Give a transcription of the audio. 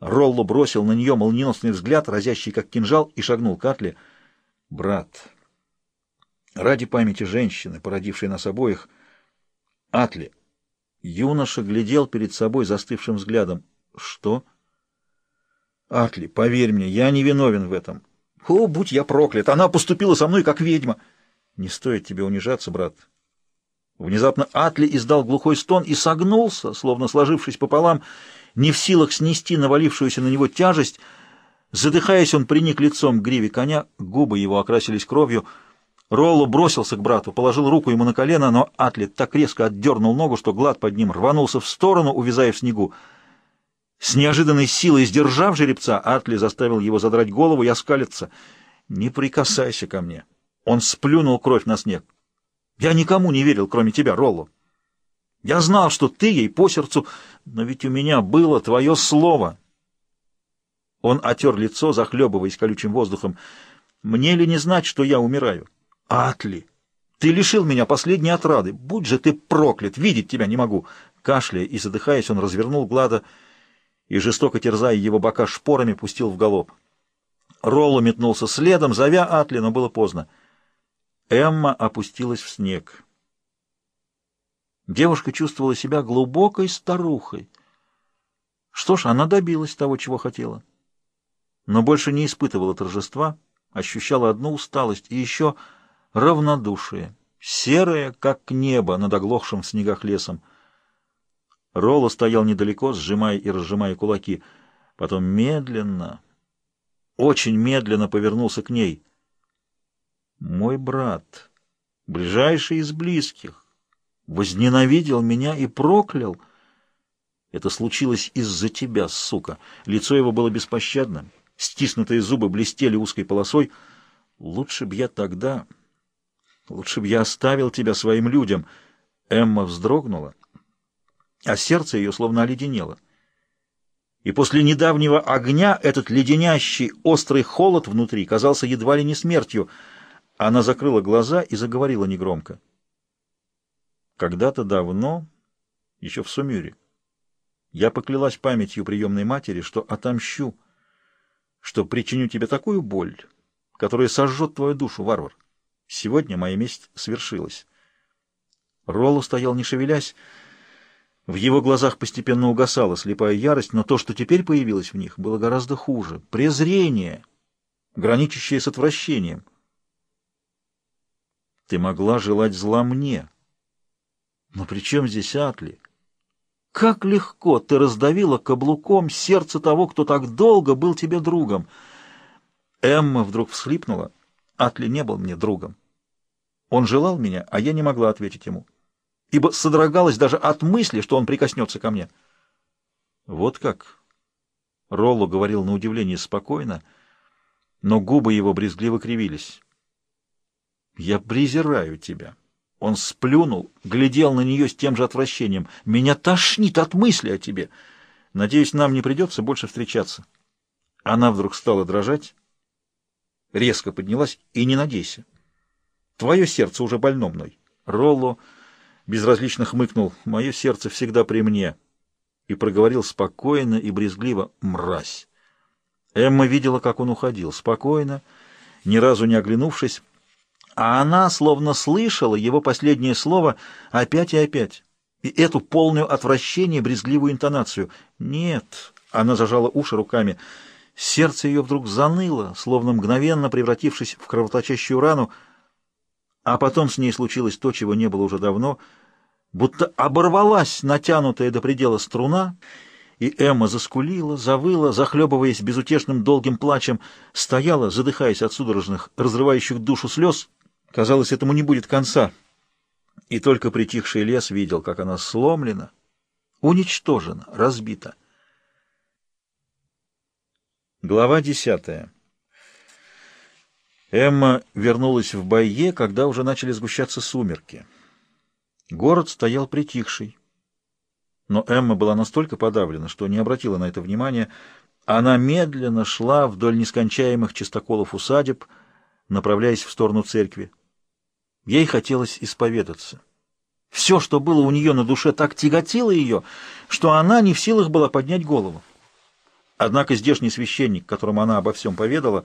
Ролло бросил на нее молниеносный взгляд, разящий как кинжал, и шагнул к Атле. «Брат, ради памяти женщины, породившей нас обоих, Атли, юноша глядел перед собой застывшим взглядом. Что? Атли, поверь мне, я не виновен в этом. О, будь я проклят, она поступила со мной как ведьма. Не стоит тебе унижаться, брат. Внезапно Атли издал глухой стон и согнулся, словно сложившись пополам, не в силах снести навалившуюся на него тяжесть. Задыхаясь, он приник лицом к гриве коня, губы его окрасились кровью. Ролло бросился к брату, положил руку ему на колено, но Атли так резко отдернул ногу, что глад под ним рванулся в сторону, увязая в снегу. С неожиданной силой сдержав жеребца, Атли заставил его задрать голову и оскалиться. «Не прикасайся ко мне!» Он сплюнул кровь на снег. «Я никому не верил, кроме тебя, Ролло. Я знал, что ты ей по сердцу, но ведь у меня было твое слово. Он отер лицо, захлебываясь колючим воздухом. Мне ли не знать, что я умираю? Атли, ты лишил меня последней отрады. Будь же ты проклят, видеть тебя не могу. Кашляя и задыхаясь, он развернул Глада и, жестоко терзая его бока шпорами, пустил в галоп. Ролло метнулся следом, зовя Атли, но было поздно. Эмма опустилась в снег. Девушка чувствовала себя глубокой старухой. Что ж, она добилась того, чего хотела. Но больше не испытывала торжества, ощущала одну усталость и еще равнодушие, серое, как небо над оглохшим в снегах лесом. Ролло стоял недалеко, сжимая и разжимая кулаки. Потом медленно, очень медленно повернулся к ней. «Мой брат, ближайший из близких, возненавидел меня и проклял. Это случилось из-за тебя, сука. Лицо его было беспощадно, стиснутые зубы блестели узкой полосой. Лучше б я тогда... Лучше б я оставил тебя своим людям. Эмма вздрогнула, а сердце ее словно оледенело. И после недавнего огня этот леденящий, острый холод внутри казался едва ли не смертью. Она закрыла глаза и заговорила негромко. Когда-то давно, еще в Сумюре, я поклялась памятью приемной матери, что отомщу, что причиню тебе такую боль, которая сожжет твою душу, варвар. Сегодня моя месть свершилась. Ролло стоял не шевелясь, в его глазах постепенно угасала слепая ярость, но то, что теперь появилось в них, было гораздо хуже. Презрение, граничащее с отвращением. Ты могла желать зла мне, но при чем здесь Атли? Как легко ты раздавила каблуком сердце того, кто так долго был тебе другом. Эмма вдруг всхлипнула. Атли не был мне другом. Он желал меня, а я не могла ответить ему, ибо содрогалась даже от мысли, что он прикоснется ко мне. Вот как. Ролло говорил на удивление спокойно, но губы его брезгливо кривились. «Я презираю тебя». Он сплюнул, глядел на нее с тем же отвращением. «Меня тошнит от мысли о тебе. Надеюсь, нам не придется больше встречаться». Она вдруг стала дрожать, резко поднялась, и не надейся. Твое сердце уже больно мной. Ролло безразлично хмыкнул. Мое сердце всегда при мне. И проговорил спокойно и брезгливо «Мразь». Эмма видела, как он уходил, спокойно, ни разу не оглянувшись, а она словно слышала его последнее слово опять и опять, и эту полную отвращение брезгливую интонацию. «Нет», — она зажала уши руками, сердце ее вдруг заныло, словно мгновенно превратившись в кровоточащую рану, а потом с ней случилось то, чего не было уже давно, будто оборвалась натянутая до предела струна, и Эмма заскулила, завыла, захлебываясь безутешным долгим плачем, стояла, задыхаясь от судорожных, разрывающих душу слез, Казалось, этому не будет конца. И только притихший лес видел, как она сломлена, уничтожена, разбита. Глава десятая. Эмма вернулась в Байе, когда уже начали сгущаться сумерки. Город стоял притихший. Но Эмма была настолько подавлена, что не обратила на это внимания. Она медленно шла вдоль нескончаемых чистоколов усадеб, направляясь в сторону церкви. Ей хотелось исповедаться. Все, что было у нее на душе, так тяготило ее, что она не в силах была поднять голову. Однако здешний священник, которому она обо всем поведала,